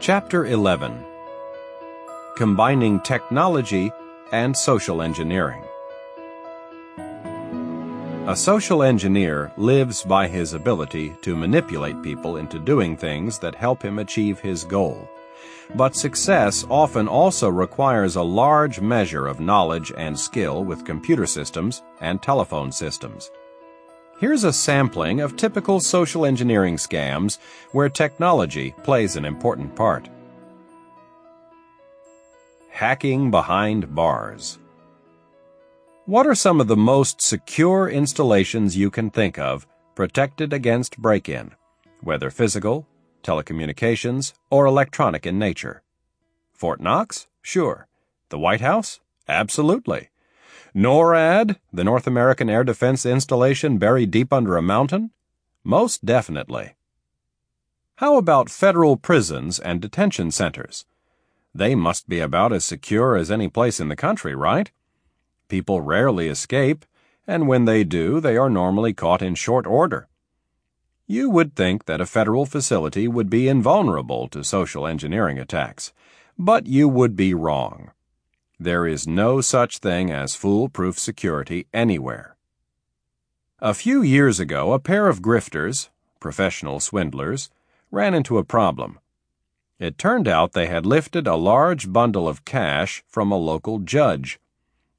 Chapter 11 Combining Technology and Social Engineering. A social engineer lives by his ability to manipulate people into doing things that help him achieve his goal. But success often also requires a large measure of knowledge and skill with computer systems and telephone systems. Here's a sampling of typical social engineering scams where technology plays an important part. Hacking behind bars. What are some of the most secure installations you can think of protected against break in, whether physical, telecommunications, or electronic in nature? Fort Knox? Sure. The White House? Absolutely. NORAD, the North American Air Defense installation buried deep under a mountain? Most definitely. How about federal prisons and detention centers? They must be about as secure as any place in the country, right? People rarely escape, and when they do, they are normally caught in short order. You would think that a federal facility would be invulnerable to social engineering attacks, but you would be wrong. There is no such thing as foolproof security anywhere. A few years ago, a pair of grifters, professional swindlers, ran into a problem. It turned out they had lifted a large bundle of cash from a local judge.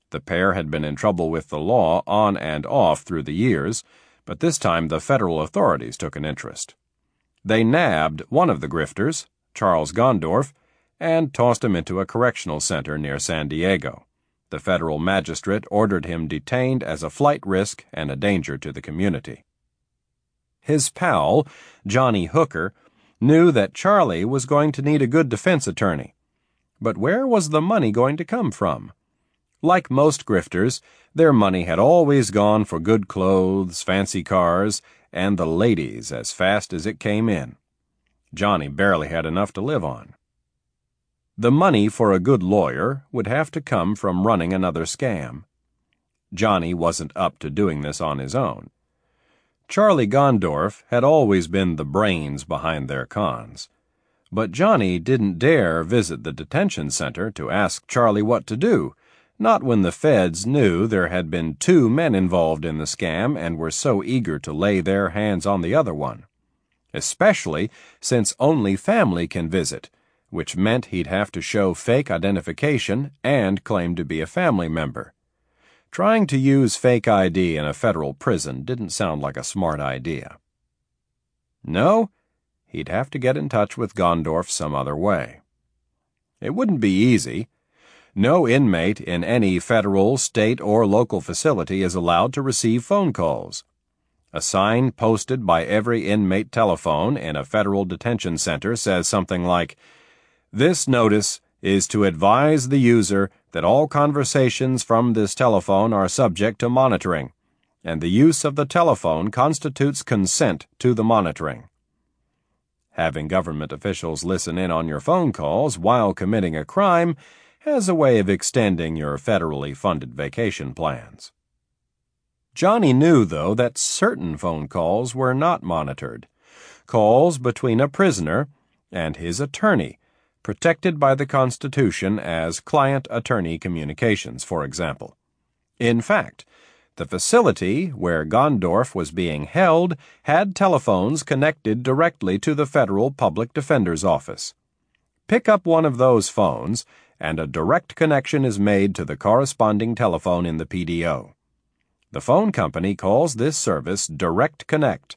The pair had been in trouble with the law on and off through the years, but this time the federal authorities took an interest. They nabbed one of the grifters, Charles Gondorf, and tossed him into a correctional center near San Diego. The federal magistrate ordered him detained as a flight risk and a danger to the community. His pal, Johnny Hooker, knew that Charlie was going to need a good defense attorney. But where was the money going to come from? Like most grifters, their money had always gone for good clothes, fancy cars, and the ladies as fast as it came in. Johnny barely had enough to live on. The money for a good lawyer would have to come from running another scam. Johnny wasn't up to doing this on his own. Charlie Gondorf had always been the brains behind their cons. But Johnny didn't dare visit the detention center to ask Charlie what to do, not when the feds knew there had been two men involved in the scam and were so eager to lay their hands on the other one. Especially since only family can visit which meant he'd have to show fake identification and claim to be a family member. Trying to use fake ID in a federal prison didn't sound like a smart idea. No, he'd have to get in touch with Gondorf some other way. It wouldn't be easy. No inmate in any federal, state, or local facility is allowed to receive phone calls. A sign posted by every inmate telephone in a federal detention center says something like, this notice is to advise the user that all conversations from this telephone are subject to monitoring, and the use of the telephone constitutes consent to the monitoring. Having government officials listen in on your phone calls while committing a crime has a way of extending your federally funded vacation plans. Johnny knew, though, that certain phone calls were not monitored. Calls between a prisoner and his attorney protected by the Constitution as client attorney communications, for example. In fact, the facility where Gondorf was being held had telephones connected directly to the federal public defender's office. Pick up one of those phones, and a direct connection is made to the corresponding telephone in the PDO. The phone company calls this service Direct Connect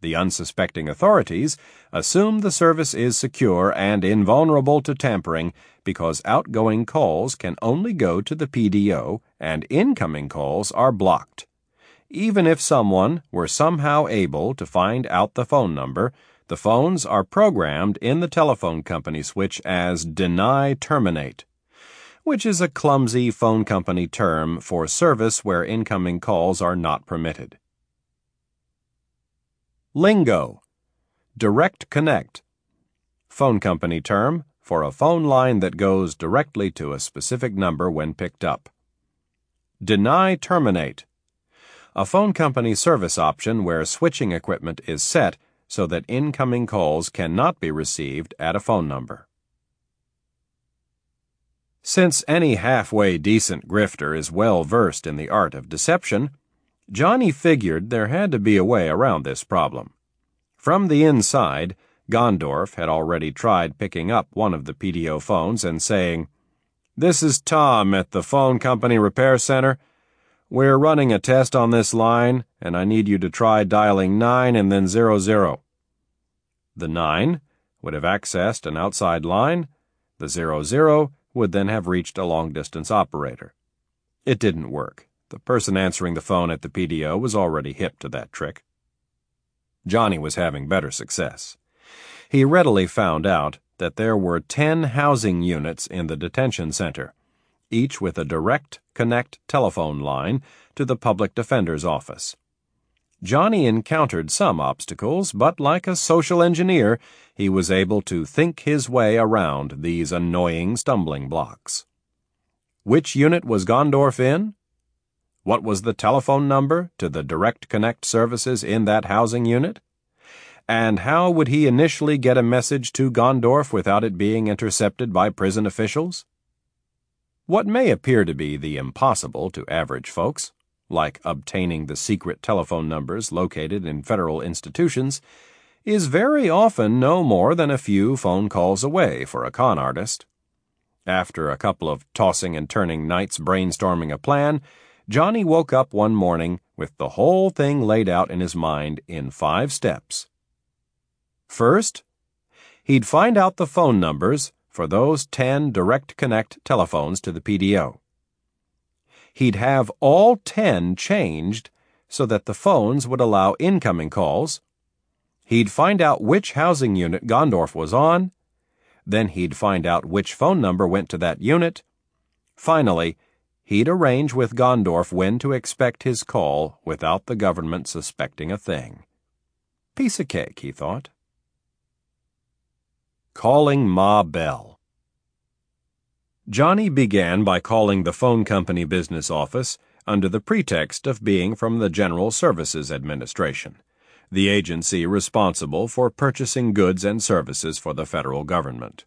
the unsuspecting authorities assume the service is secure and invulnerable to tampering because outgoing calls can only go to the PDO and incoming calls are blocked. Even if someone were somehow able to find out the phone number, the phones are programmed in the telephone company switch as deny terminate, which is a clumsy phone company term for service where incoming calls are not permitted. Lingo Direct Connect Phone company term for a phone line that goes directly to a specific number when picked up. Deny Terminate A phone company service option where switching equipment is set so that incoming calls cannot be received at a phone number. Since any halfway decent grifter is well versed in the art of deception, Johnny figured there had to be a way around this problem. From the inside, Gondorf had already tried picking up one of the PDO phones and saying, This is Tom at the phone company repair center. We're running a test on this line, and I need you to try dialing 9 and then 00. The 9 would have accessed an outside line, the 00 would then have reached a long distance operator. It didn't work. The person answering the phone at the PDO was already hip to that trick. Johnny was having better success. He readily found out that there were 10 housing units in the detention center, each with a direct connect telephone line to the public defender's office. Johnny encountered some obstacles, but like a social engineer, he was able to think his way around these annoying stumbling blocks. Which unit was Gondorf in? What was the telephone number to the Direct Connect services in that housing unit? And how would he initially get a message to Gondorf without it being intercepted by prison officials? What may appear to be the impossible to average folks like obtaining the secret telephone numbers located in federal institutions, is very often no more than a few phone calls away for a con artist. After a couple of tossing and turning nights brainstorming a plan, Johnny woke up one morning with the whole thing laid out in his mind in five steps. First, he'd find out the phone numbers for those 10 direct connect telephones to the PDO he'd have all 10 changed so that the phones would allow incoming calls. He'd find out which housing unit Gondorf was on. Then he'd find out which phone number went to that unit. Finally, he'd arrange with Gondorf when to expect his call without the government suspecting a thing. Piece of cake, he thought. Calling Ma Bell. Johnny began by calling the phone company business office under the pretext of being from the General Services Administration, the agency responsible for purchasing goods and services for the federal government.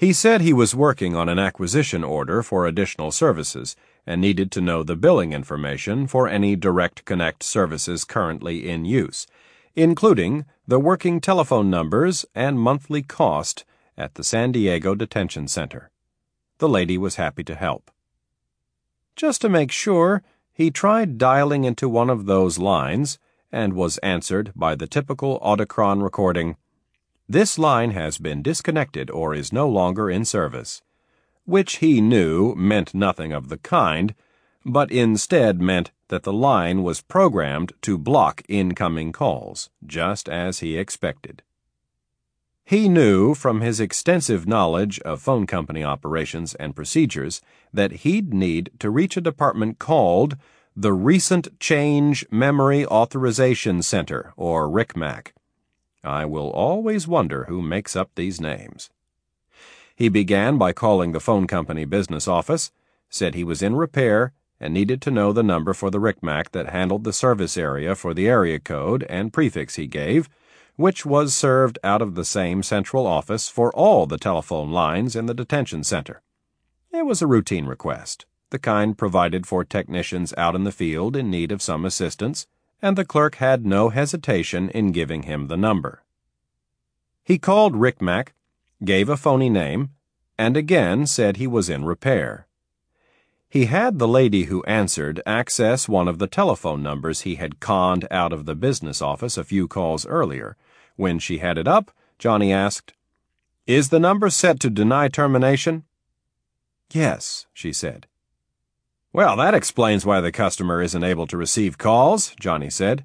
He said he was working on an acquisition order for additional services and needed to know the billing information for any Direct Connect services currently in use, including the working telephone numbers and monthly cost at the San Diego Detention Center. The lady was happy to help. Just to make sure, he tried dialing into one of those lines and was answered by the typical Audichron recording This line has been disconnected or is no longer in service, which he knew meant nothing of the kind, but instead meant that the line was programmed to block incoming calls, just as he expected. He knew from his extensive knowledge of phone company operations and procedures that he'd need to reach a department called the Recent Change Memory Authorization Center, or RCMAC. I will always wonder who makes up these names. He began by calling the phone company business office, said he was in repair, and needed to know the number for the RCMAC that handled the service area for the area code and prefix he gave which was served out of the same central office for all the telephone lines in the detention center. It was a routine request, the kind provided for technicians out in the field in need of some assistance, and the clerk had no hesitation in giving him the number. He called RCMAC, gave a phony name, and again said he was in repair. He had the lady who answered access one of the telephone numbers he had conned out of the business office a few calls earlier when she had it up, Johnny asked, Is the number set to deny termination? Yes, she said. Well, that explains why the customer isn't able to receive calls, Johnny said.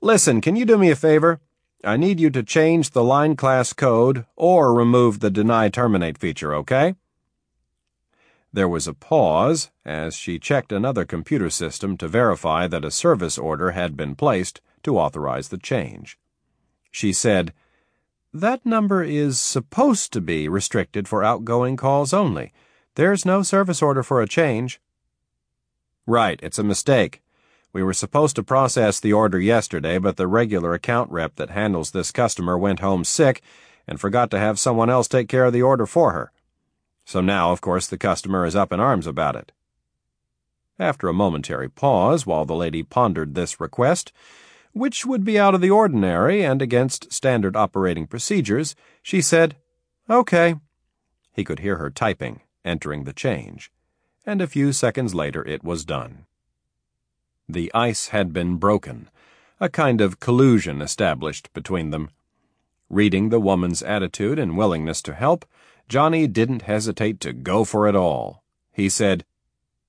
Listen, can you do me a favor? I need you to change the line class code or remove the deny terminate feature, okay? There was a pause as she checked another computer system to verify that a service order had been placed to authorize the change. She said, That number is supposed to be restricted for outgoing calls only. There's no service order for a change. Right, it's a mistake. We were supposed to process the order yesterday, but the regular account rep that handles this customer went home sick and forgot to have someone else take care of the order for her. So now, of course, the customer is up in arms about it. After a momentary pause, while the lady pondered this request, which would be out of the ordinary and against standard operating procedures, she said, Okay. He could hear her typing, entering the change, and a few seconds later it was done. The ice had been broken, a kind of collusion established between them. Reading the woman's attitude and willingness to help, Johnny didn't hesitate to go for it all. He said,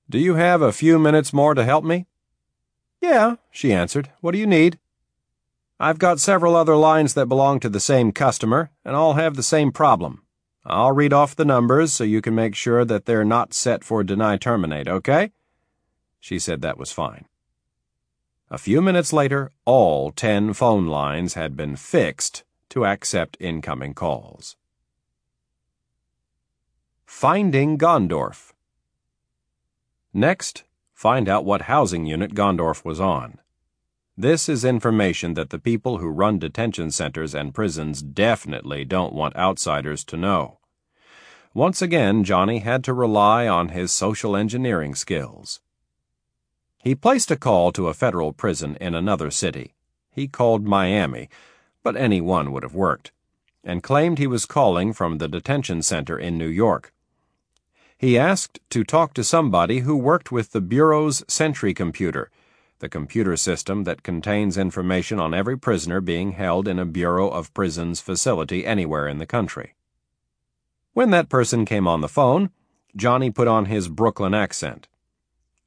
Do you have a few minutes more to help me? Yeah, she answered. What do you need? I've got several other lines that belong to the same customer, and all have the same problem. I'll read off the numbers so you can make sure that they're not set for deny terminate, okay? She said that was fine. A few minutes later, all ten phone lines had been fixed to accept incoming calls. Finding Gondorf. Next, find out what housing unit Gondorf was on. This is information that the people who run detention centers and prisons definitely don't want outsiders to know. Once again, Johnny had to rely on his social engineering skills. He placed a call to a federal prison in another city. He called Miami, but any one would have worked, and claimed he was calling from the detention center in New York. He asked to talk to somebody who worked with the Bureau's Sentry computer, the computer system that contains information on every prisoner being held in a Bureau of Prisons facility anywhere in the country. When that person came on the phone, Johnny put on his Brooklyn accent.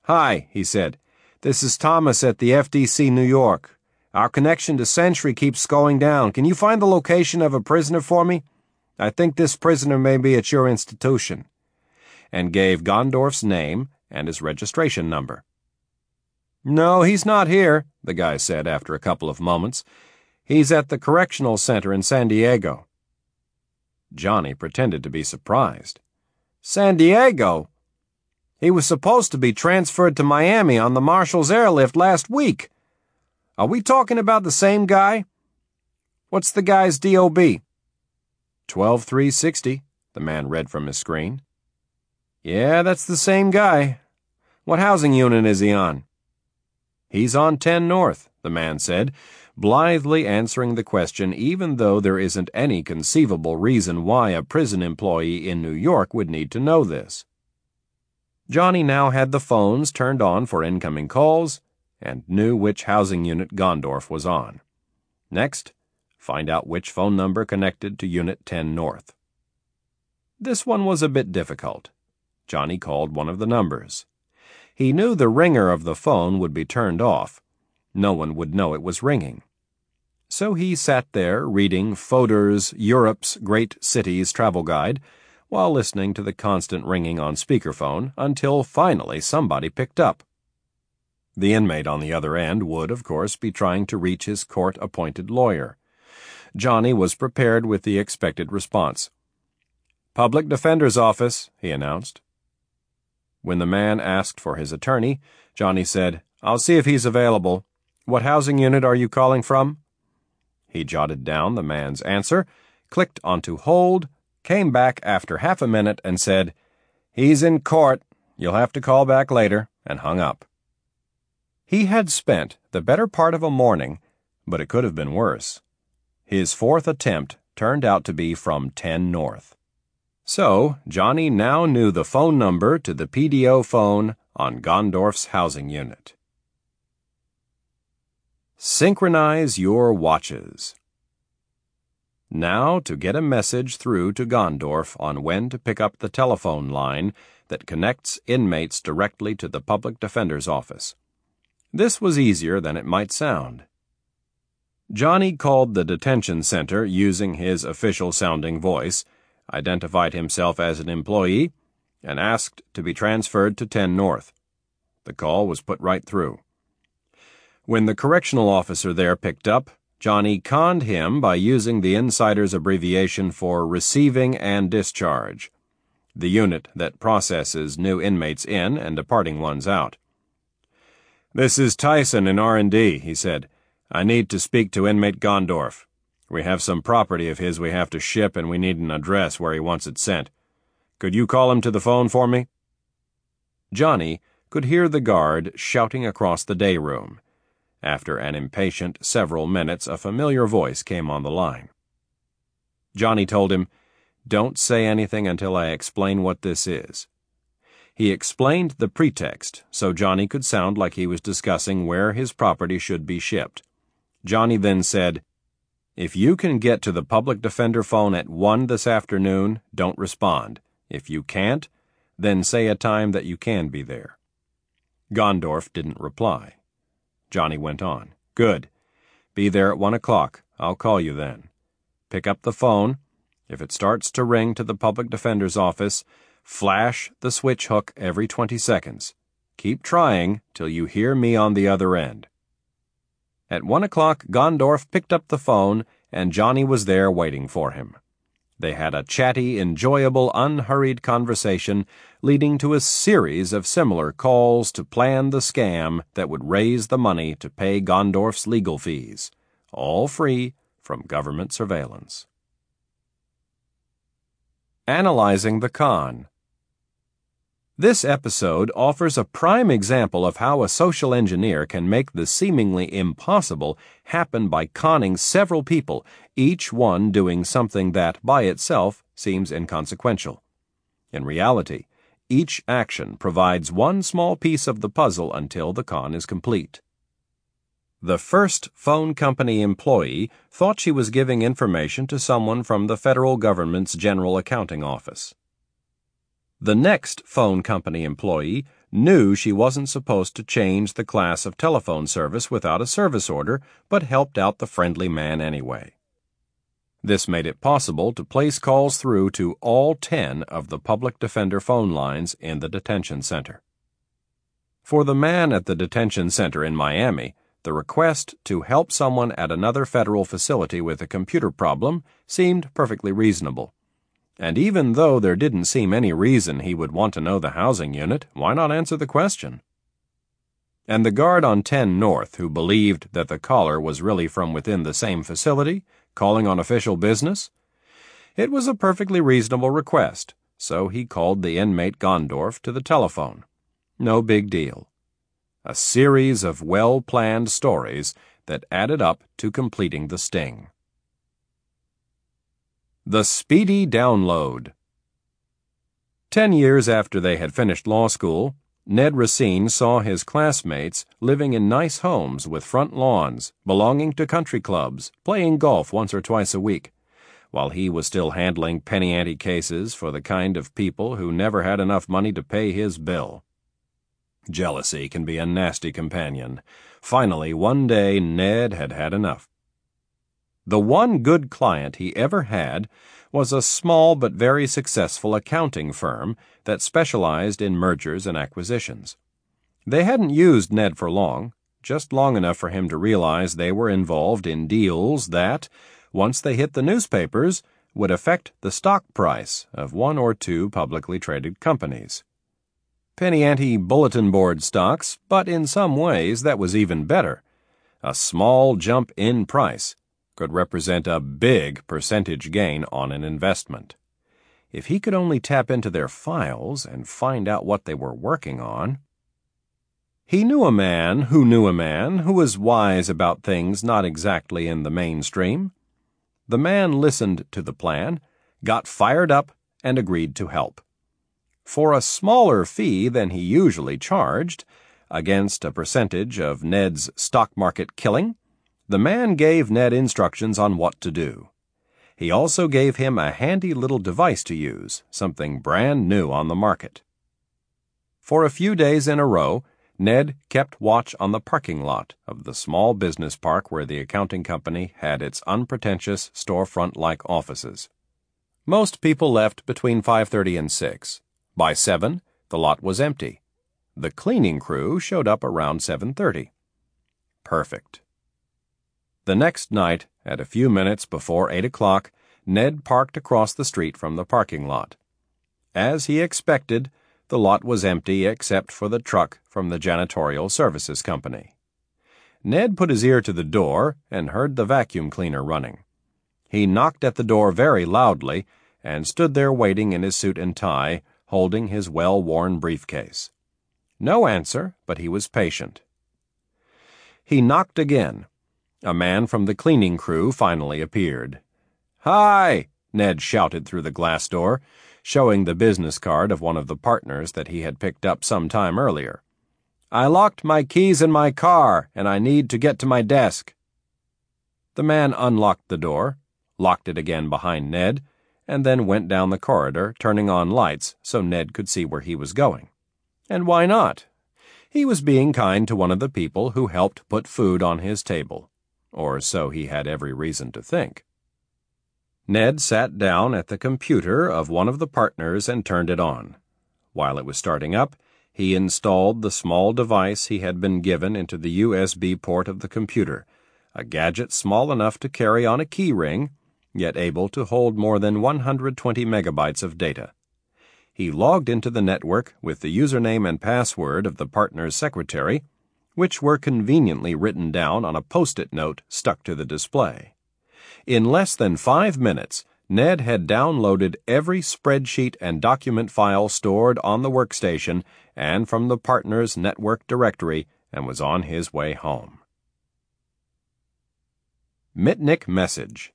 Hi, he said. This is Thomas at the FDC New York. Our connection to Sentry keeps going down. Can you find the location of a prisoner for me? I think this prisoner may be at your institution. And gave Gondorf's name and his registration number. No, he's not here, the guy said after a couple of moments. He's at the correctional center in San Diego. Johnny pretended to be surprised. San Diego? He was supposed to be transferred to Miami on the Marshall's airlift last week. Are we talking about the same guy? What's the guy's DOB? 12360, the man read from his screen. Yeah, that's the same guy. What housing unit is he on? He's on 10 North, the man said, blithely answering the question even though there isn't any conceivable reason why a prison employee in New York would need to know this. Johnny now had the phones turned on for incoming calls and knew which housing unit Gondorf was on. Next, find out which phone number connected to Unit 10 North. This one was a bit difficult. Johnny called one of the numbers. He knew the ringer of the phone would be turned off. No one would know it was ringing. So he sat there reading Fodor's Europe's Great Cities Travel Guide while listening to the constant ringing on speakerphone until finally somebody picked up. The inmate on the other end would, of course, be trying to reach his court appointed lawyer. Johnny was prepared with the expected response. Public Defender's Office, he announced. When the man asked for his attorney, Johnny said, I'll see if he's available. What housing unit are you calling from? He jotted down the man's answer, clicked onto hold, came back after half a minute and said, He's in court. You'll have to call back later, and hung up. He had spent the better part of a morning, but it could have been worse. His fourth attempt turned out to be from 10 North. So, Johnny now knew the phone number to the PDO phone on Gondorf's housing unit. Synchronize your watches. Now, to get a message through to Gondorf on when to pick up the telephone line that connects inmates directly to the public defender's office. This was easier than it might sound. Johnny called the detention center using his official sounding voice, identified himself as an employee, and asked to be transferred to 10 North. The call was put right through. When the correctional officer there picked up, Johnny conned him by using the insider's abbreviation for receiving and discharge, the unit that processes new inmates in and departing ones out. This is Tyson in R&D, he said. I need to speak to inmate Gondorf. We have some property of his we have to ship and we need an address where he wants it sent. Could you call him to the phone for me? Johnny could hear the guard shouting across the day room. After an impatient several minutes, a familiar voice came on the line. Johnny told him, Don't say anything until I explain what this is. He explained the pretext so Johnny could sound like he was discussing where his property should be shipped. Johnny then said, If you can get to the public defender phone at 1 this afternoon, don't respond. If you can't, then say a time that you can be there. Gondorf didn't reply. Johnny went on. Good. Be there at one o'clock. I'll call you then. Pick up the phone. If it starts to ring to the public defender's office, Flash the switch hook every 20 seconds. Keep trying till you hear me on the other end. At one o'clock, Gondorf picked up the phone, and Johnny was there waiting for him. They had a chatty, enjoyable, unhurried conversation, leading to a series of similar calls to plan the scam that would raise the money to pay Gondorf's legal fees, all free from government surveillance. Analyzing the Con this episode offers a prime example of how a social engineer can make the seemingly impossible happen by conning several people, each one doing something that, by itself, seems inconsequential. In reality, each action provides one small piece of the puzzle until the con is complete. The first phone company employee thought she was giving information to someone from the federal government's General Accounting Office. The next phone company employee knew she wasn't supposed to change the class of telephone service without a service order, but helped out the friendly man anyway. This made it possible to place calls through to all 10 of the public defender phone lines in the detention center. For the man at the detention center in Miami, the request to help someone at another federal facility with a computer problem seemed perfectly reasonable. And even though there didn't seem any reason he would want to know the housing unit, why not answer the question? And the guard on 10 North, who believed that the caller was really from within the same facility, calling on official business? It was a perfectly reasonable request, so he called the inmate Gondorf to the telephone. No big deal. A series of well planned stories that added up to completing the sting. The Speedy Download. Ten years after they had finished law school, Ned Racine saw his classmates living in nice homes with front lawns, belonging to country clubs, playing golf once or twice a week, while he was still handling penny ante cases for the kind of people who never had enough money to pay his bill. Jealousy can be a nasty companion. Finally, one day, Ned had had enough. The one good client he ever had was a small but very successful accounting firm that specialized in mergers and acquisitions. They hadn't used Ned for long, just long enough for him to realize they were involved in deals that, once they hit the newspapers, would affect the stock price of one or two publicly traded companies. Penny ante bulletin board stocks, but in some ways that was even better. A small jump in price could represent a big percentage gain on an investment. If he could only tap into their files and find out what they were working on. He knew a man who knew a man who was wise about things not exactly in the mainstream. The man listened to the plan, got fired up, and agreed to help. For a smaller fee than he usually charged, against a percentage of Ned's stock market killing, the man gave Ned instructions on what to do. He also gave him a handy little device to use, something brand new on the market. For a few days in a row, Ned kept watch on the parking lot of the small business park where the accounting company had its unpretentious storefront-like offices. Most people left between 5:30 and 6. By 7, the lot was empty. The cleaning crew showed up around 7:30. Perfect. The next night, at a few minutes before eight o'clock, Ned parked across the street from the parking lot. As he expected, the lot was empty except for the truck from the janitorial services company. Ned put his ear to the door and heard the vacuum cleaner running. He knocked at the door very loudly and stood there waiting in his suit and tie, holding his well worn briefcase. No answer, but he was patient. He knocked again. A man from the cleaning crew finally appeared. Hi! Ned shouted through the glass door showing the business card of one of the partners that he had picked up some time earlier. I locked my keys in my car, and I need to get to my desk. The man unlocked the door, locked it again behind Ned, and then went down the corridor, turning on lights so Ned could see where he was going. And why not? He was being kind to one of the people who helped put food on his table, or so he had every reason to think. Ned sat down at the computer of one of the partners and turned it on. While it was starting up, he installed the small device he had been given into the USB port of the computer, a gadget small enough to carry on a keyring, yet able to hold more than 120 megabytes of data. He logged into the network with the username and password of the partner's secretary, which were conveniently written down on a post it note stuck to the display. In less than five minutes, Ned had downloaded every spreadsheet and document file stored on the workstation and from the partner's network directory and was on his way home. Mitnick Message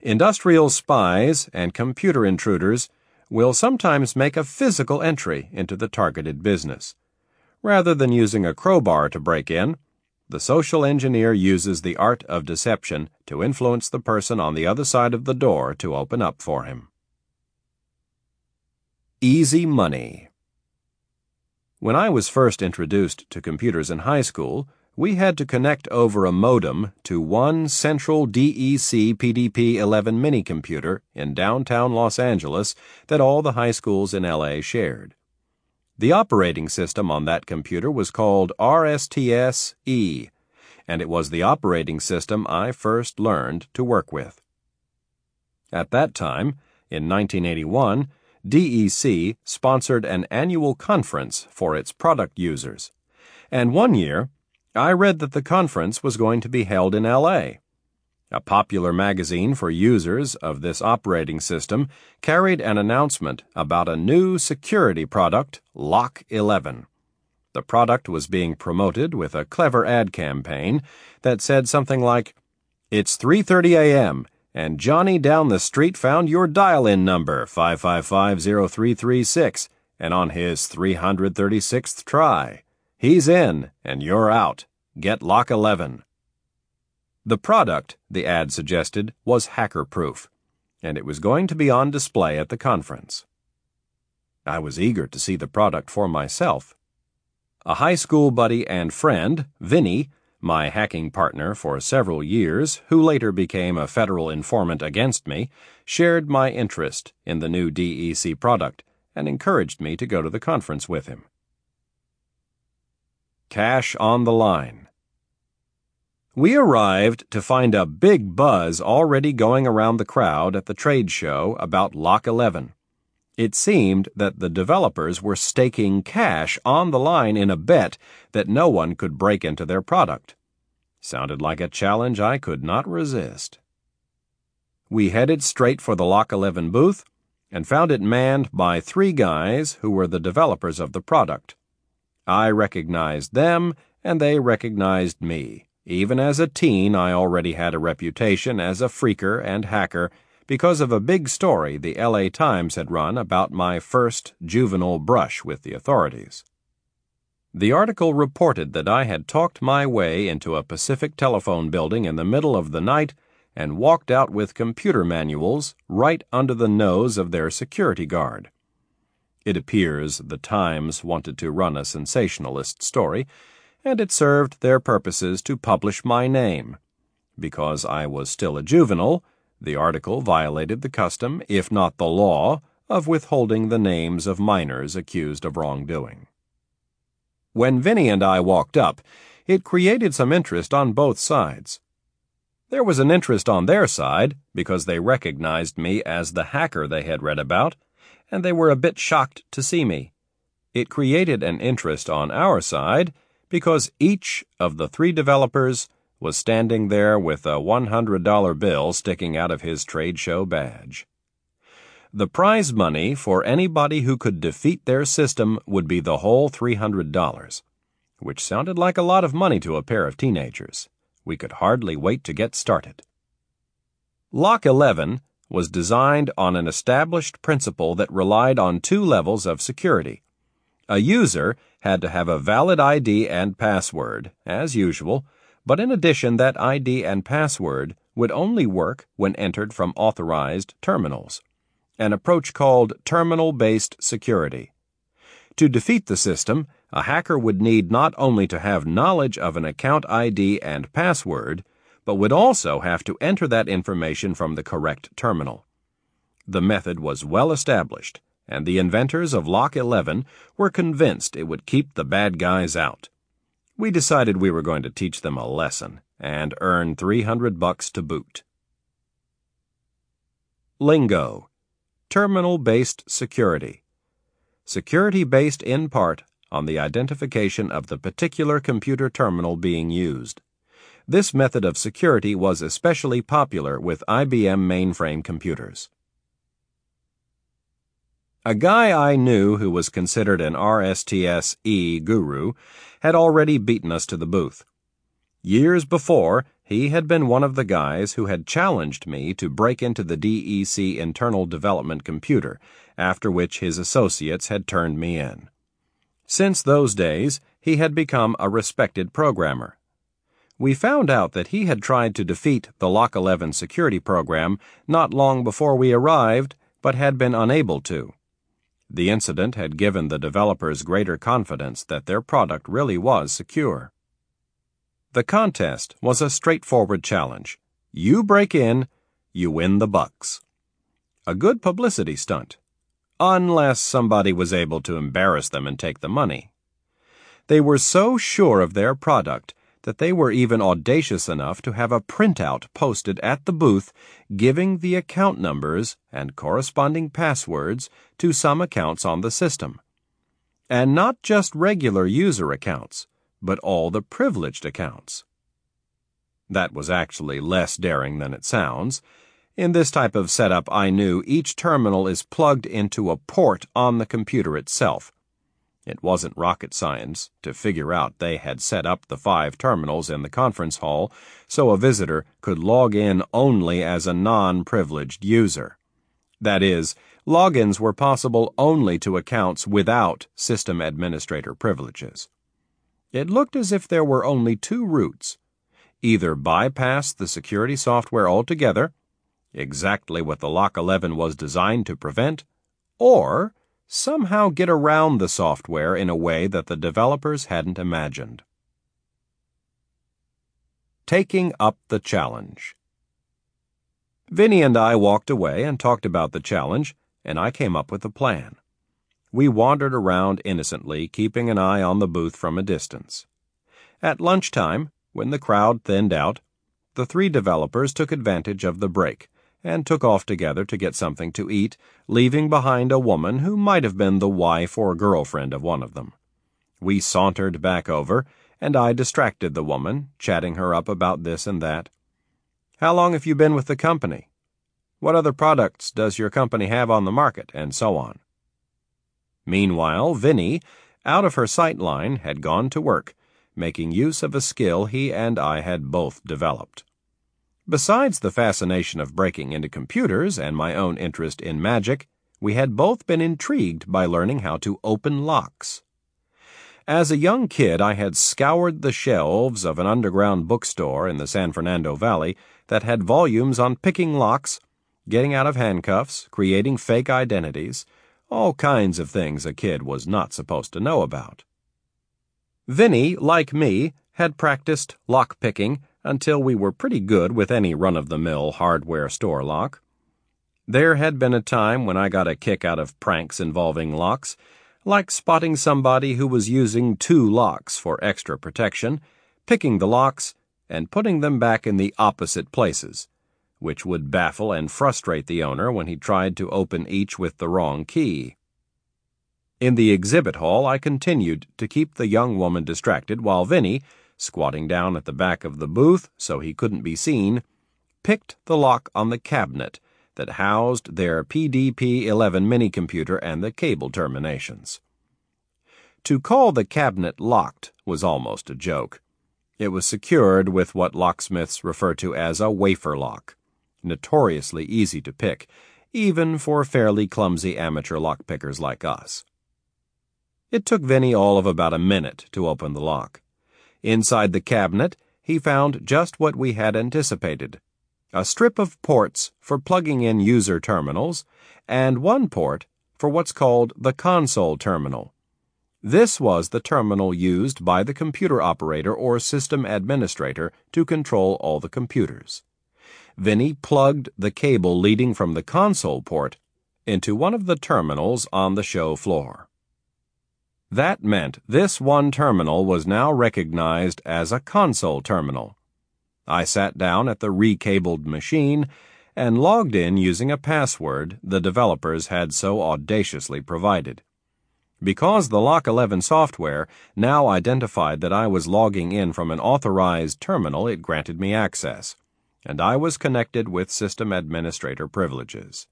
Industrial spies and computer intruders will sometimes make a physical entry into the targeted business. Rather than using a crowbar to break in, the social engineer uses the art of deception to influence the person on the other side of the door to open up for him. Easy Money When I was first introduced to computers in high school, we had to connect over a modem to one central DEC PDP 11 mini computer in downtown Los Angeles that all the high schools in LA shared. The operating system on that computer was called RSTS E, and it was the operating system I first learned to work with. At that time, in 1981, DEC sponsored an annual conference for its product users, and one year I read that the conference was going to be held in LA. A popular magazine for users of this operating system carried an announcement about a new security product, Lock 11. The product was being promoted with a clever ad campaign that said something like, It's 3:30 a.m. and Johnny down the street found your dial-in number 5550336 and on his 336th try. He's in and you're out. Get Lock 11. The product, the ad suggested, was hacker proof, and it was going to be on display at the conference. I was eager to see the product for myself. A high school buddy and friend, Vinny, my hacking partner for several years, who later became a federal informant against me, shared my interest in the new DEC product and encouraged me to go to the conference with him. Cash on the line. We arrived to find a big buzz already going around the crowd at the trade show about Lock 11. It seemed that the developers were staking cash on the line in a bet that no one could break into their product. Sounded like a challenge I could not resist. We headed straight for the Lock 11 booth and found it manned by three guys who were the developers of the product. I recognized them and they recognized me. Even as a teen, I already had a reputation as a phreaker and hacker because of a big story the LA Times had run about my first juvenile brush with the authorities. The article reported that I had talked my way into a Pacific telephone building in the middle of the night and walked out with computer manuals right under the nose of their security guard. It appears the Times wanted to run a sensationalist story and it served their purposes to publish my name. Because I was still a juvenile, the article violated the custom, if not the law, of withholding the names of minors accused of wrongdoing. When Vinny and I walked up, it created some interest on both sides. There was an interest on their side because they recognized me as the hacker they had read about, and they were a bit shocked to see me. It created an interest on our side because each of the three developers was standing there with a $100 bill sticking out of his trade show badge. The prize money for anybody who could defeat their system would be the whole $300, which sounded like a lot of money to a pair of teenagers. We could hardly wait to get started. Lock 11 was designed on an established principle that relied on two levels of security. A user had to have a valid ID and password, as usual, but in addition, that ID and password would only work when entered from authorized terminals, an approach called terminal based security. To defeat the system, a hacker would need not only to have knowledge of an account ID and password, but would also have to enter that information from the correct terminal. The method was well established, and the inventors of Lock 11 were convinced it would keep the bad guys out. We decided we were going to teach them a lesson and earn 300 bucks to boot. Lingo Terminal based security. Security based in part on the identification of the particular computer terminal being used. This method of security was especially popular with IBM mainframe computers. A guy I knew who was considered an RSTS E guru had already beaten us to the booth. Years before, he had been one of the guys who had challenged me to break into the DEC internal development computer, after which his associates had turned me in. Since those days, he had become a respected programmer. We found out that he had tried to defeat the Lock 11 security program not long before we arrived, but had been unable to. The incident had given the developers greater confidence that their product really was secure. The contest was a straightforward challenge. You break in, you win the bucks. A good publicity stunt. Unless somebody was able to embarrass them and take the money. They were so sure of their product that they were even audacious enough to have a printout posted at the booth giving the account numbers and corresponding passwords to some accounts on the system. And not just regular user accounts, but all the privileged accounts. That was actually less daring than it sounds. In this type of setup, I knew each terminal is plugged into a port on the computer itself it wasn't rocket science to figure out they had set up the five terminals in the conference hall so a visitor could log in only as a non privileged user. That is, logins were possible only to accounts without system administrator privileges. It looked as if there were only two routes either bypass the security software altogether, exactly what the Lock 11 was designed to prevent, or somehow get around the software in a way that the developers hadn't imagined. Taking up the challenge. Vinny and I walked away and talked about the challenge, and I came up with a plan. We wandered around innocently, keeping an eye on the booth from a distance. At lunchtime, when the crowd thinned out, the three developers took advantage of the break and took off together to get something to eat, leaving behind a woman who might have been the wife or girlfriend of one of them. We sauntered back over, and I distracted the woman, chatting her up about this and that. How long have you been with the company? What other products does your company have on the market, and so on. Meanwhile, Vinny, out of her sight line, had gone to work, making use of a skill he and I had both developed. Besides the fascination of breaking into computers and my own interest in magic, we had both been intrigued by learning how to open locks. As a young kid, I had scoured the shelves of an underground bookstore in the San Fernando Valley that had volumes on picking locks, getting out of handcuffs, creating fake identities, all kinds of things a kid was not supposed to know about. Vinny, like me, had practiced lock picking until we were pretty good with any run of the mill hardware store lock. There had been a time when I got a kick out of pranks involving locks, like spotting somebody who was using two locks for extra protection, picking the locks, and putting them back in the opposite places, which would baffle and frustrate the owner when he tried to open each with the wrong key. In the exhibit hall, I continued to keep the young woman distracted while Vinny, squatting down at the back of the booth so he couldn't be seen, picked the lock on the cabinet that housed their PDP 11 minicomputer and the cable terminations. To call the cabinet locked was almost a joke. It was secured with what locksmiths refer to as a wafer lock, notoriously easy to pick, even for fairly clumsy amateur lockpickers like us. It took Vinny all of about a minute to open the lock. Inside the cabinet, he found just what we had anticipated a strip of ports for plugging in user terminals, and one port for what's called the console terminal. This was the terminal used by the computer operator or system administrator to control all the computers. Vinny plugged the cable leading from the console port into one of the terminals on the show floor. That meant this one terminal was now recognized as a console terminal. I sat down at the recabled machine and logged in using a password the developers had so audaciously provided. Because the Lock 11 software now identified that I was logging in from an authorized terminal, it granted me access, and I was connected with system administrator privileges.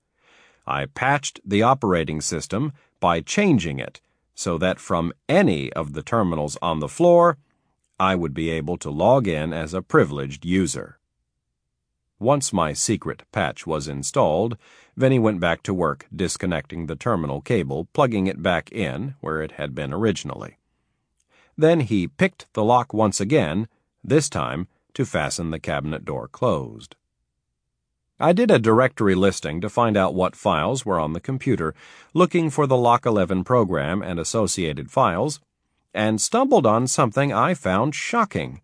I patched the operating system by changing it so that from any of the terminals on the floor, I would be able to log in as a privileged user. Once my secret patch was installed, Vinny went back to work disconnecting the terminal cable, plugging it back in where it had been originally. Then he picked the lock once again, this time to fasten the cabinet door closed. I did a directory listing to find out what files were on the computer, looking for the Lock 11 program and associated files, and stumbled on something I found shocking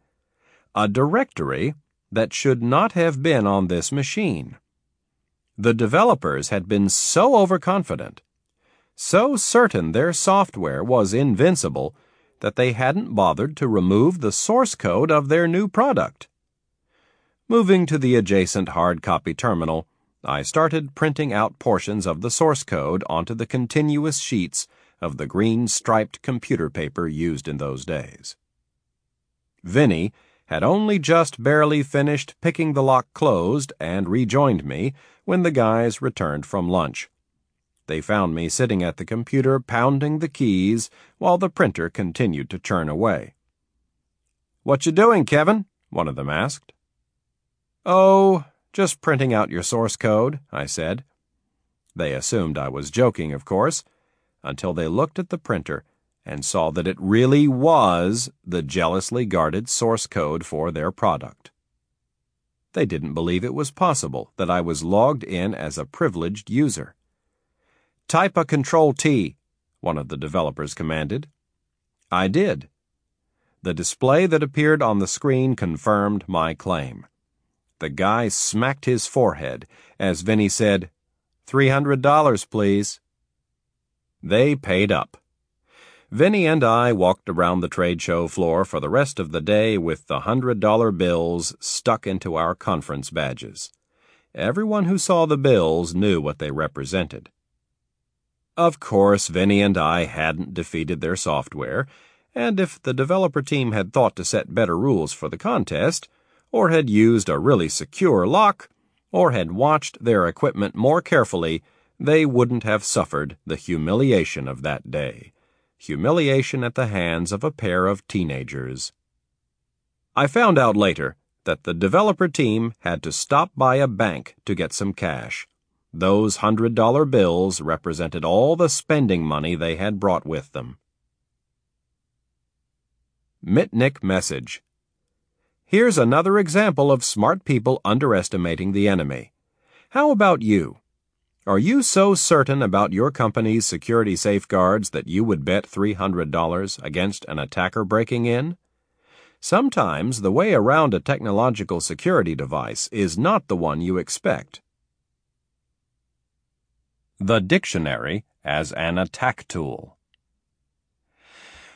a directory that should not have been on this machine. The developers had been so overconfident, so certain their software was invincible, that they hadn't bothered to remove the source code of their new product. Moving to the adjacent hard copy terminal, I started printing out portions of the source code onto the continuous sheets of the green striped computer paper used in those days. Vinny had only just barely finished picking the lock closed and rejoined me when the guys returned from lunch. They found me sitting at the computer pounding the keys while the printer continued to churn away. What you doing, Kevin? one of them asked. Oh, just printing out your source code, I said. They assumed I was joking, of course until they looked at the printer and saw that it really was the jealously guarded source code for their product. They didn't believe it was possible that I was logged in as a privileged user. Type a Control T, one of the developers commanded. I did. The display that appeared on the screen confirmed my claim. The guy smacked his forehead as Vinny said, $300, please. They paid up. Vinny and I walked around the trade show floor for the rest of the day with the hundred dollar bills stuck into our conference badges. Everyone who saw the bills knew what they represented. Of course, Vinny and I hadn't defeated their software, and if the developer team had thought to set better rules for the contest, or had used a really secure lock, or had watched their equipment more carefully, they wouldn't have suffered the humiliation of that day. Humiliation at the hands of a pair of teenagers. I found out later that the developer team had to stop by a bank to get some cash. Those hundred dollar bills represented all the spending money they had brought with them. Mitnick Message Here's another example of smart people underestimating the enemy. How about you? Are you so certain about your company's security safeguards that you would bet $300 against an attacker breaking in? Sometimes the way around a technological security device is not the one you expect. The dictionary as an attack tool.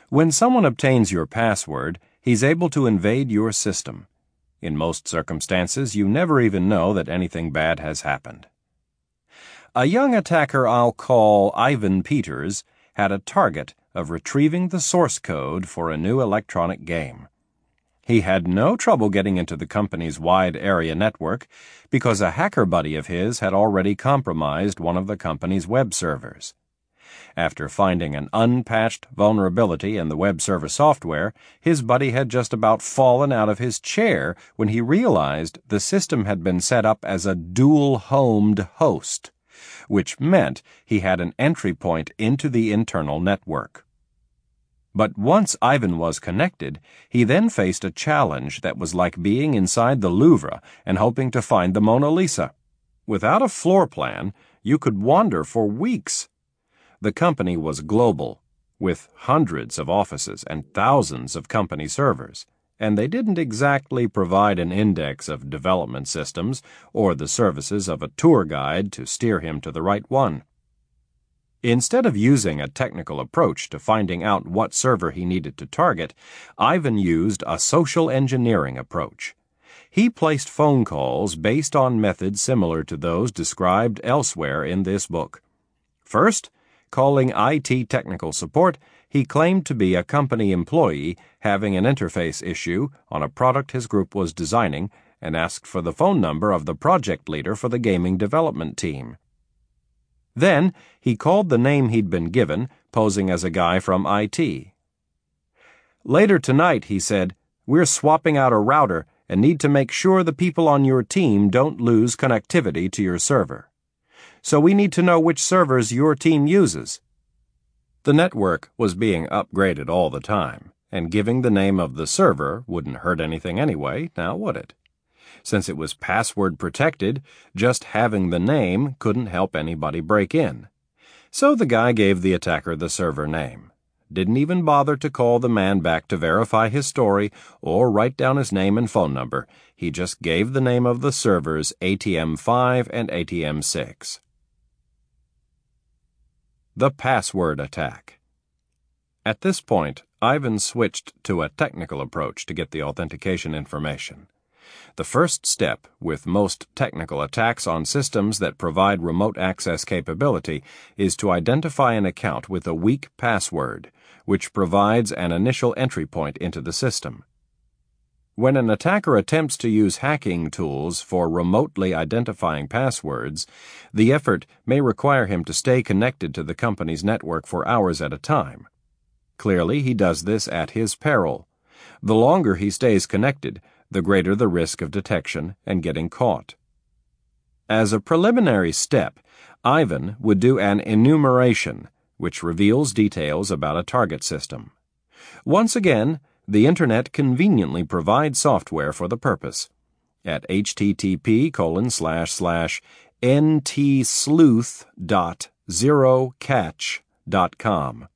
When someone obtains your password, he's able to invade your system. In most circumstances, you never even know that anything bad has happened. A young attacker I'll call Ivan Peters had a target of retrieving the source code for a new electronic game. He had no trouble getting into the company's wide area network because a hacker buddy of his had already compromised one of the company's web servers. After finding an unpatched vulnerability in the web server software, his buddy had just about fallen out of his chair when he realized the system had been set up as a dual homed host, which meant he had an entry point into the internal network. But once Ivan was connected, he then faced a challenge that was like being inside the Louvre and hoping to find the Mona Lisa. Without a floor plan, you could wander for weeks the company was global, with hundreds of offices and thousands of company servers, and they didn't exactly provide an index of development systems or the services of a tour guide to steer him to the right one. Instead of using a technical approach to finding out what server he needed to target, Ivan used a social engineering approach. He placed phone calls based on methods similar to those described elsewhere in this book. First, Calling IT technical support, he claimed to be a company employee having an interface issue on a product his group was designing and asked for the phone number of the project leader for the gaming development team. Then he called the name he'd been given, posing as a guy from IT. Later tonight, he said, we're swapping out a router and need to make sure the people on your team don't lose connectivity to your server so we need to know which servers your team uses. The network was being upgraded all the time, and giving the name of the server wouldn't hurt anything anyway, now would it? Since it was password protected, just having the name couldn't help anybody break in. So the guy gave the attacker the server name. Didn't even bother to call the man back to verify his story or write down his name and phone number. He just gave the name of the servers ATM 5 and ATM 6. The Password Attack. At this point, Ivan switched to a technical approach to get the authentication information. The first step with most technical attacks on systems that provide remote access capability is to identify an account with a weak password, which provides an initial entry point into the system. When an attacker attempts to use hacking tools for remotely identifying passwords, the effort may require him to stay connected to the company's network for hours at a time. Clearly, he does this at his peril. The longer he stays connected, the greater the risk of detection and getting caught. As a preliminary step, Ivan would do an enumeration, which reveals details about a target system. Once again, the Internet conveniently provides software for the purpose at http colon slash slash ntsleuth.zerocatch.com.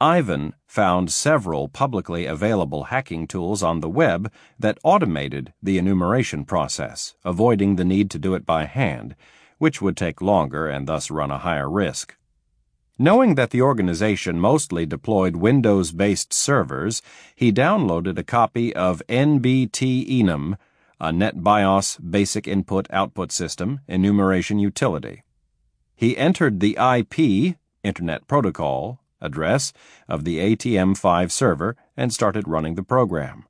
Ivan found several publicly available hacking tools on the web that automated the enumeration process, avoiding the need to do it by hand, which would take longer and thus run a higher risk. Knowing that the organization mostly deployed Windows based servers, he downloaded a copy of NBT Enum, a NetBIOS basic input output system enumeration utility. He entered the IP, Internet Protocol, address of the ATM5 server and started running the program.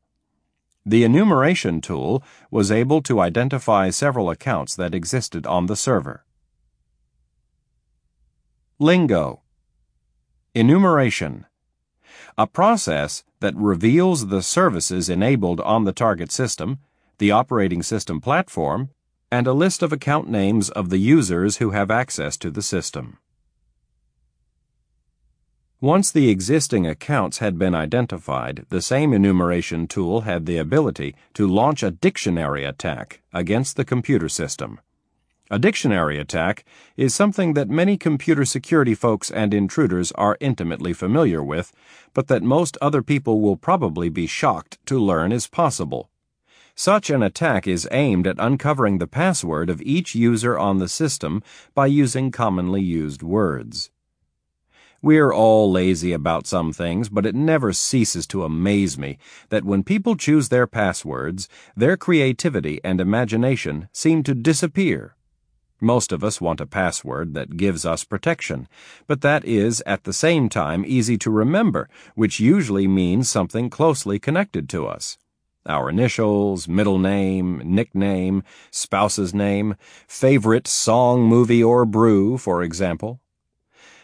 The enumeration tool was able to identify several accounts that existed on the server. Lingo Enumeration A process that reveals the services enabled on the target system, the operating system platform, and a list of account names of the users who have access to the system. Once the existing accounts had been identified, the same enumeration tool had the ability to launch a dictionary attack against the computer system. A dictionary attack is something that many computer security folks and intruders are intimately familiar with, but that most other people will probably be shocked to learn is possible. Such an attack is aimed at uncovering the password of each user on the system by using commonly used words. We're all lazy about some things, but it never ceases to amaze me that when people choose their passwords, their creativity and imagination seem to disappear. Most of us want a password that gives us protection, but that is at the same time easy to remember, which usually means something closely connected to us. Our initials, middle name, nickname, spouse's name, favorite song, movie, or brew, for example.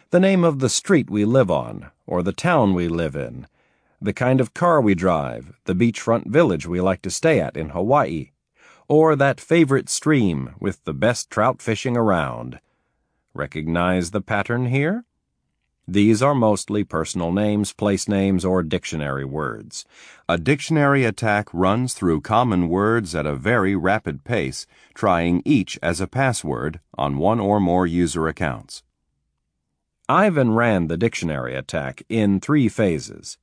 The name of the street we live on, or the town we live in, the kind of car we drive, the beachfront village we like to stay at in Hawaii, or that favorite stream with the best trout fishing around. Recognize the pattern here? These are mostly personal names, place names, or dictionary words. A dictionary attack runs through common words at a very rapid pace, trying each as a password on one or more user accounts. Ivan ran the dictionary attack in three phases.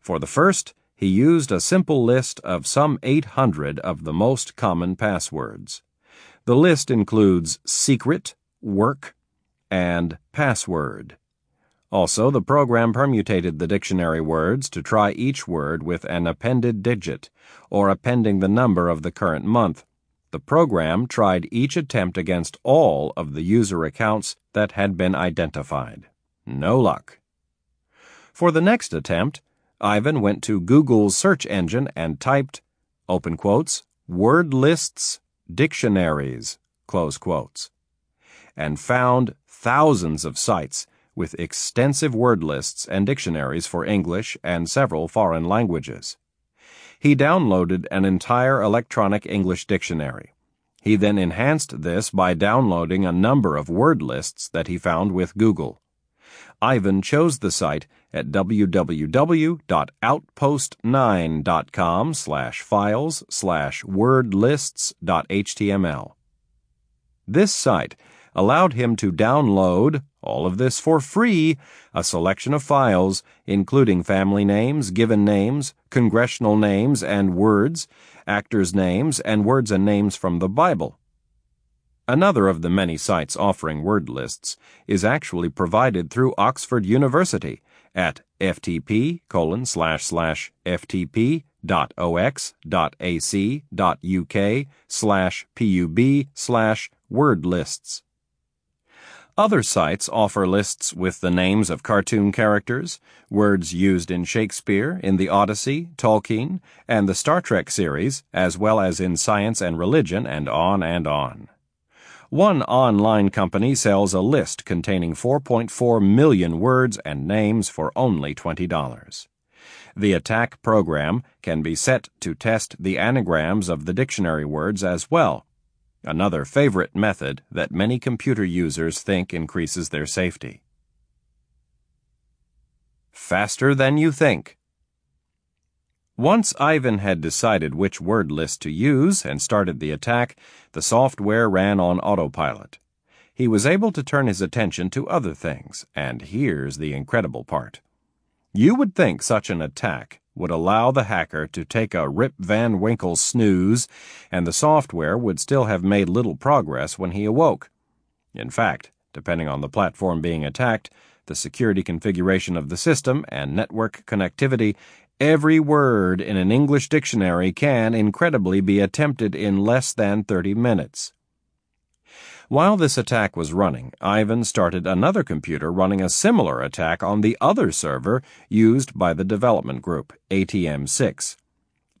For the first, he used a simple list of some 800 of the most common passwords. The list includes secret, work, and password. Also, the program permutated the dictionary words to try each word with an appended digit, or appending the number of the current month. The program tried each attempt against all of the user accounts that had been identified. No luck. For the next attempt, Ivan went to Google's search engine and typed, open quotes, word lists, dictionaries, close quotes, and found thousands of sites with extensive word lists and dictionaries for English and several foreign languages. He downloaded an entire electronic English dictionary. He then enhanced this by downloading a number of word lists that he found with Google. Ivan chose the site at www.outpost9.com slash files slash wordlists.html. This site allowed him to download, all of this for free, a selection of files, including family names, given names, congressional names and words, actors' names, and words and names from the Bible. Another of the many sites offering word lists is actually provided through Oxford University at ftp colon slash slash ftp dot ox dot ac dot uk slash pub slash word lists. Other sites offer lists with the names of cartoon characters, words used in Shakespeare, in the Odyssey, Tolkien, and the Star Trek series, as well as in science and religion, and on and on. One online company sells a list containing 4.4 million words and names for only $20. The attack program can be set to test the anagrams of the dictionary words as well, another favorite method that many computer users think increases their safety. Faster than you think. Once Ivan had decided which word list to use and started the attack, the software ran on autopilot. He was able to turn his attention to other things, and here's the incredible part. You would think such an attack would allow the hacker to take a Rip Van Winkle snooze, and the software would still have made little progress when he awoke. In fact, depending on the platform being attacked, the security configuration of the system, and network connectivity, Every word in an English dictionary can, incredibly, be attempted in less than 30 minutes. While this attack was running, Ivan started another computer running a similar attack on the other server used by the development group, ATM 6.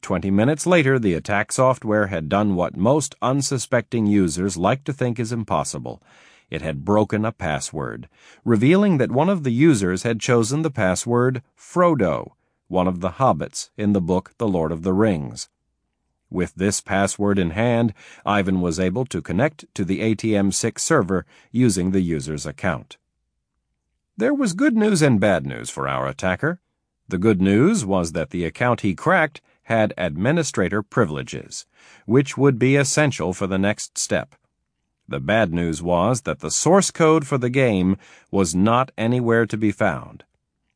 Twenty minutes later, the attack software had done what most unsuspecting users like to think is impossible. It had broken a password, revealing that one of the users had chosen the password Frodo one of the hobbits in the book The Lord of the Rings. With this password in hand, Ivan was able to connect to the ATM 6 server using the user's account. There was good news and bad news for our attacker. The good news was that the account he cracked had administrator privileges, which would be essential for the next step. The bad news was that the source code for the game was not anywhere to be found.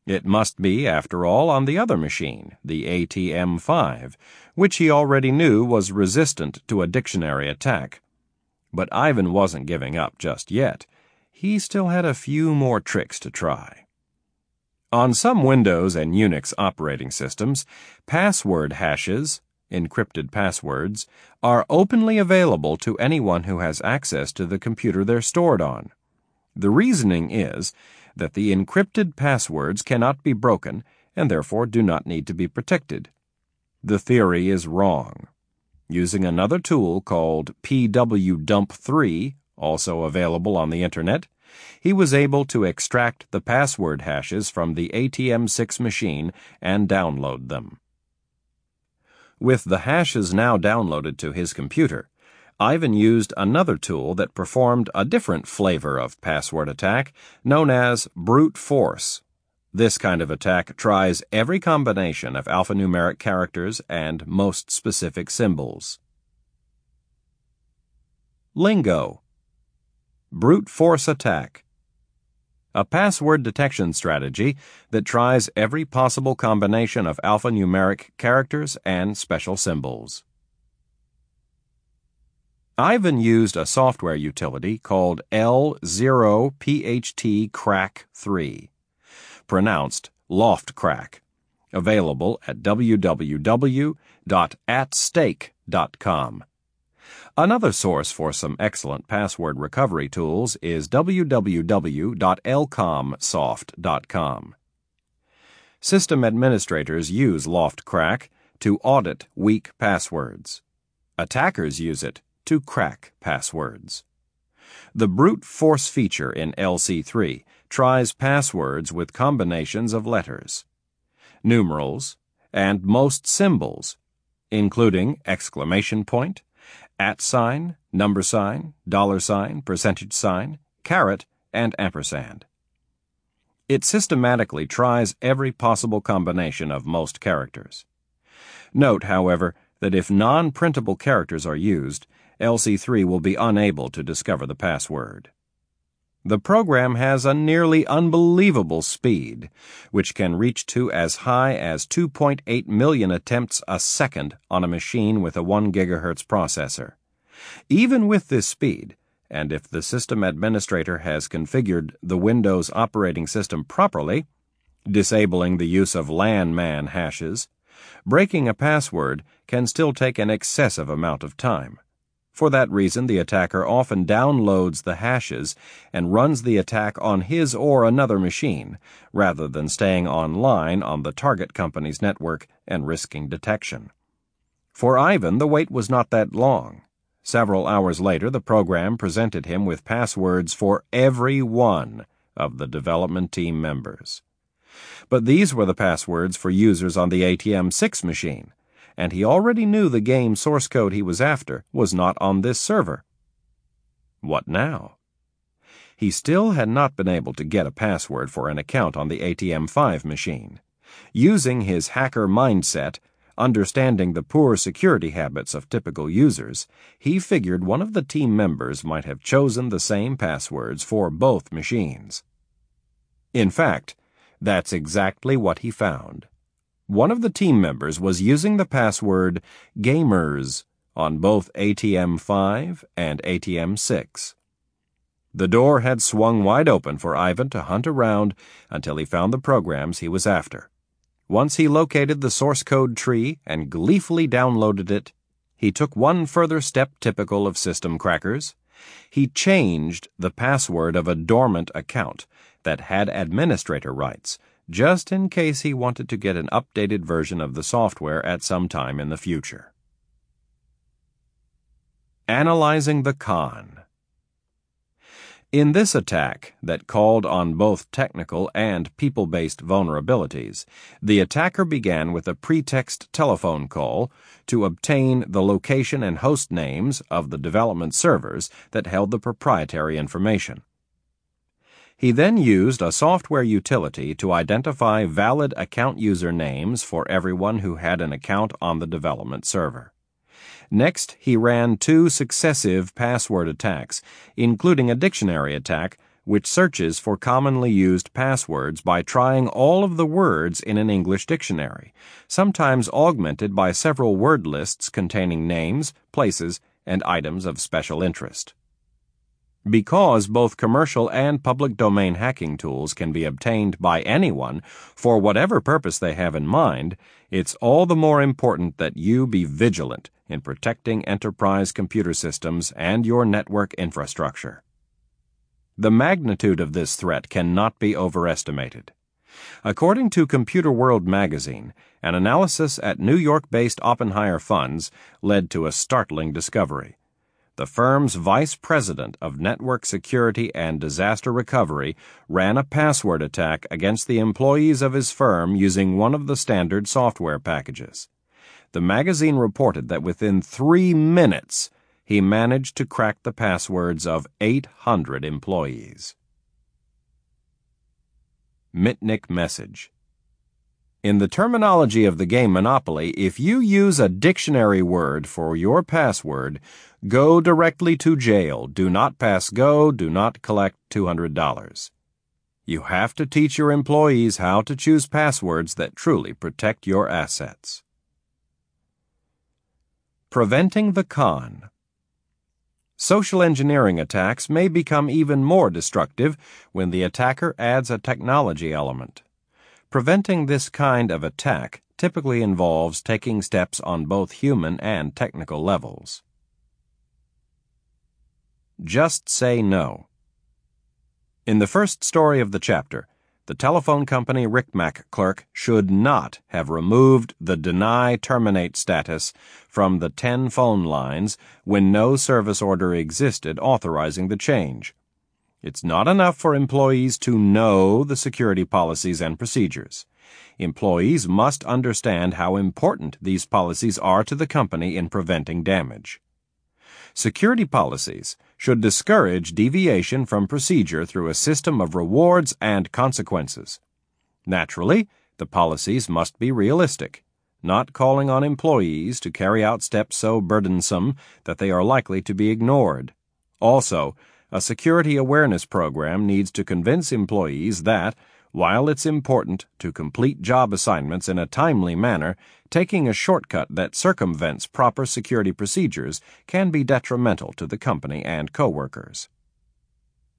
It must be, after all, on the other machine, the ATM 5, which he already knew was resistant to a dictionary attack. But Ivan wasn't giving up just yet. He still had a few more tricks to try. On some Windows and Unix operating systems, password hashes, encrypted passwords, are openly available to anyone who has access to the computer they're stored on. The reasoning is that the encrypted passwords cannot be broken and therefore do not need to be protected. The theory is wrong. Using another tool called pwdump3, also available on the Internet, he was able to extract the password hashes from the ATM6 machine and download them. With the hashes now downloaded to his computer, Ivan used another tool that performed a different flavor of password attack known as brute force. This kind of attack tries every combination of alphanumeric characters and most specific symbols. Lingo Brute force attack a password detection strategy that tries every possible combination of alphanumeric characters and special symbols. Ivan used a software utility called L0PHT Crack 3 pronounced Loftcrack, available at www.atstake.com. Another source for some excellent password recovery tools is www.elcomsoft.com. System administrators use Loftcrack to audit weak passwords. Attackers use it to crack passwords. The brute force feature in LC3 tries passwords with combinations of letters, numerals, and most symbols, including exclamation point, at sign, number sign, dollar sign, percentage sign, caret, and ampersand. It systematically tries every possible combination of most characters. Note, however, that if non printable characters are used, LC3 will be unable to discover the password. The program has a nearly unbelievable speed, which can reach to as high as 2.8 million attempts a second on a machine with a 1 GHz processor. Even with this speed, and if the system administrator has configured the Windows operating system properly, disabling the use of LAN man hashes, breaking a password can still take an excessive amount of time. For that reason, the attacker often downloads the hashes and runs the attack on his or another machine, rather than staying online on the target company's network and risking detection. For Ivan, the wait was not that long. Several hours later, the program presented him with passwords for every one of the development team members. But these were the passwords for users on the ATM 6 machine and he already knew the game source code he was after was not on this server. What now? He still had not been able to get a password for an account on the ATM 5 machine. Using his hacker mindset, understanding the poor security habits of typical users, he figured one of the team members might have chosen the same passwords for both machines. In fact, that's exactly what he found. One of the team members was using the password GAMERS on both ATM 5 and ATM 6. The door had swung wide open for Ivan to hunt around until he found the programs he was after. Once he located the source code tree and gleefully downloaded it, he took one further step typical of system crackers. He changed the password of a dormant account that had administrator rights just in case he wanted to get an updated version of the software at some time in the future. Analyzing the Con In this attack that called on both technical and people based vulnerabilities, the attacker began with a pretext telephone call to obtain the location and host names of the development servers that held the proprietary information. He then used a software utility to identify valid account user names for everyone who had an account on the development server. Next, he ran two successive password attacks, including a dictionary attack which searches for commonly used passwords by trying all of the words in an English dictionary, sometimes augmented by several word lists containing names, places, and items of special interest. Because both commercial and public domain hacking tools can be obtained by anyone for whatever purpose they have in mind, it's all the more important that you be vigilant in protecting enterprise computer systems and your network infrastructure. The magnitude of this threat cannot be overestimated. According to Computer World magazine, an analysis at New York based Oppenheimer Funds led to a startling discovery the firm's vice president of network security and disaster recovery ran a password attack against the employees of his firm using one of the standard software packages. The magazine reported that within three minutes, he managed to crack the passwords of 800 employees. Mitnick Message in the terminology of the game Monopoly, if you use a dictionary word for your password, go directly to jail. Do not pass go. Do not collect $200. You have to teach your employees how to choose passwords that truly protect your assets. Preventing the con. Social engineering attacks may become even more destructive when the attacker adds a technology element. Preventing this kind of attack typically involves taking steps on both human and technical levels. Just say no. In the first story of the chapter, the telephone company RCMAC clerk should not have removed the deny terminate status from the 10 phone lines when no service order existed authorizing the change. It's not enough for employees to know the security policies and procedures. Employees must understand how important these policies are to the company in preventing damage. Security policies should discourage deviation from procedure through a system of rewards and consequences. Naturally, the policies must be realistic, not calling on employees to carry out steps so burdensome that they are likely to be ignored. Also, a security awareness program needs to convince employees that, while it's important to complete job assignments in a timely manner, taking a shortcut that circumvents proper security procedures can be detrimental to the company and coworkers.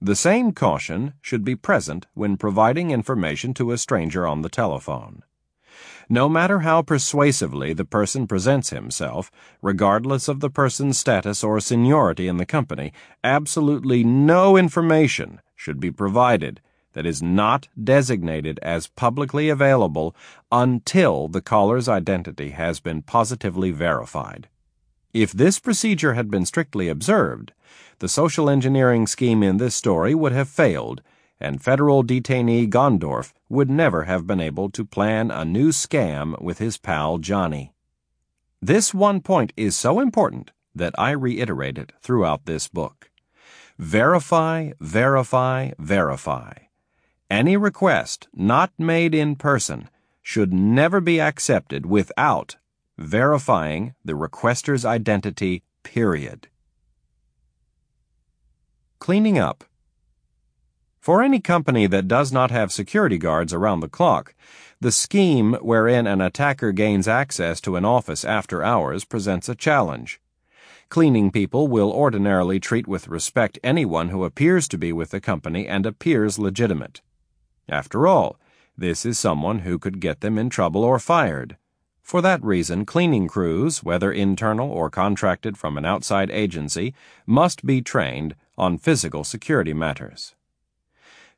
The same caution should be present when providing information to a stranger on the telephone. No matter how persuasively the person presents himself, regardless of the person's status or seniority in the company, absolutely no information should be provided that is not designated as publicly available until the caller's identity has been positively verified. If this procedure had been strictly observed, the social engineering scheme in this story would have failed and federal detainee Gondorf would never have been able to plan a new scam with his pal Johnny. This one point is so important that I reiterate it throughout this book. Verify, verify, verify. Any request not made in person should never be accepted without verifying the requester's identity, period. Cleaning up. For any company that does not have security guards around the clock, the scheme wherein an attacker gains access to an office after hours presents a challenge. Cleaning people will ordinarily treat with respect anyone who appears to be with the company and appears legitimate. After all, this is someone who could get them in trouble or fired. For that reason, cleaning crews, whether internal or contracted from an outside agency, must be trained on physical security matters.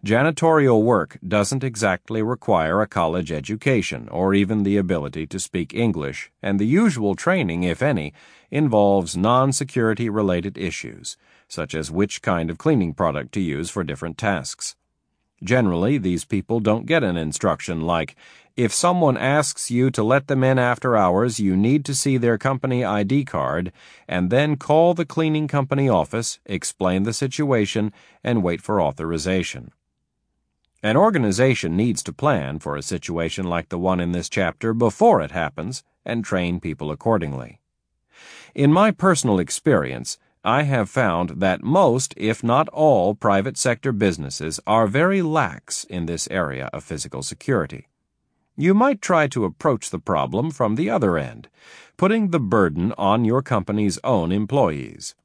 Janitorial work doesn't exactly require a college education or even the ability to speak English, and the usual training, if any, involves non security related issues, such as which kind of cleaning product to use for different tasks. Generally, these people don't get an instruction like, if someone asks you to let them in after hours, you need to see their company ID card, and then call the cleaning company office, explain the situation, and wait for authorization. An organization needs to plan for a situation like the one in this chapter before it happens and train people accordingly. In my personal experience, I have found that most, if not all, private sector businesses are very lax in this area of physical security. You might try to approach the problem from the other end, putting the burden on your company's own employees.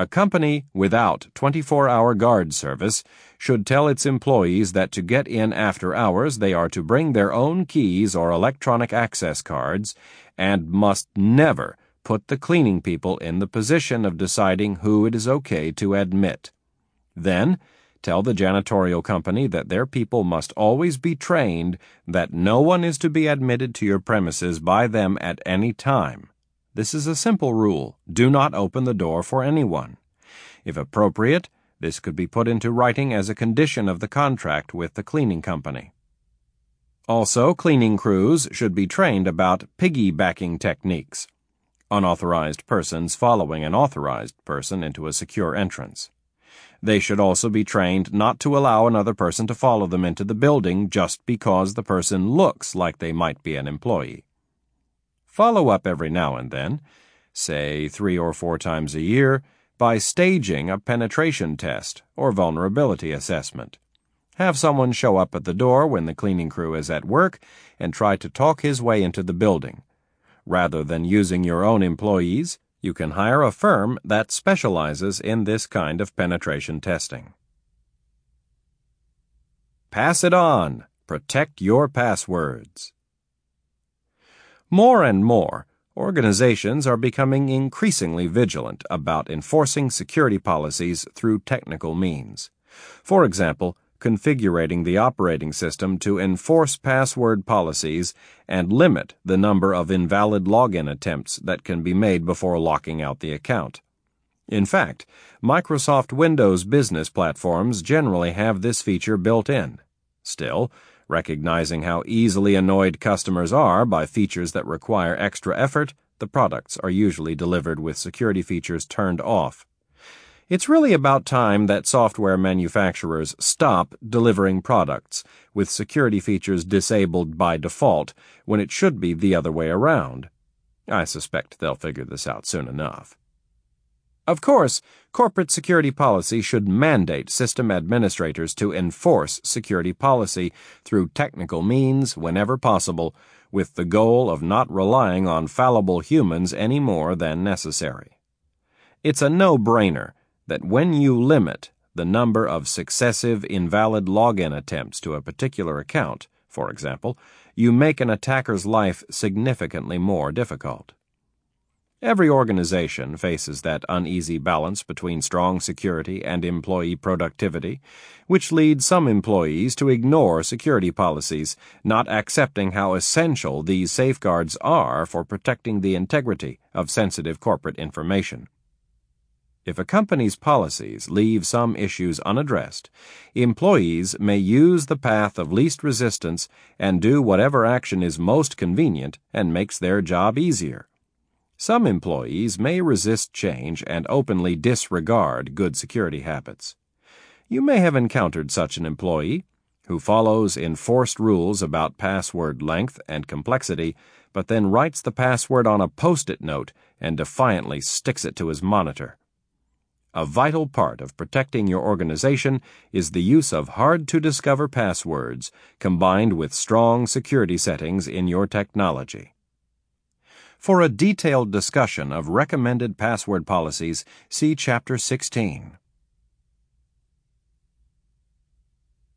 A company without 24 hour guard service should tell its employees that to get in after hours they are to bring their own keys or electronic access cards and must never put the cleaning people in the position of deciding who it is okay to admit. Then, tell the janitorial company that their people must always be trained that no one is to be admitted to your premises by them at any time. This is a simple rule. Do not open the door for anyone. If appropriate, this could be put into writing as a condition of the contract with the cleaning company. Also, cleaning crews should be trained about piggybacking techniques unauthorized persons following an authorized person into a secure entrance. They should also be trained not to allow another person to follow them into the building just because the person looks like they might be an employee. Follow up every now and then, say three or four times a year, by staging a penetration test or vulnerability assessment. Have someone show up at the door when the cleaning crew is at work and try to talk his way into the building Rather than using your own employees, you can hire a firm that specializes in this kind of penetration testing. Pass it on. Protect your passwords. More and more, organizations are becoming increasingly vigilant about enforcing security policies through technical means. For example, configuring the operating system to enforce password policies and limit the number of invalid login attempts that can be made before locking out the account. In fact, Microsoft Windows business platforms generally have this feature built in. Still, recognizing how easily annoyed customers are by features that require extra effort, the products are usually delivered with security features turned off. It's really about time that software manufacturers stop delivering products with security features disabled by default when it should be the other way around. I suspect they'll figure this out soon enough. Of course, corporate security policy should mandate system administrators to enforce security policy through technical means whenever possible, with the goal of not relying on fallible humans any more than necessary. It's a no brainer that when you limit the number of successive invalid login attempts to a particular account, for example, you make an attacker's life significantly more difficult. Every organization faces that uneasy balance between strong security and employee productivity, which leads some employees to ignore security policies, not accepting how essential these safeguards are for protecting the integrity of sensitive corporate information. If a company's policies leave some issues unaddressed, employees may use the path of least resistance and do whatever action is most convenient and makes their job easier. Some employees may resist change and openly disregard good security habits. You may have encountered such an employee who follows enforced rules about password length and complexity, but then writes the password on a post it note and defiantly sticks it to his monitor. A vital part of protecting your organization is the use of hard to discover passwords combined with strong security settings in your technology. For a detailed discussion of recommended password policies, see Chapter 16.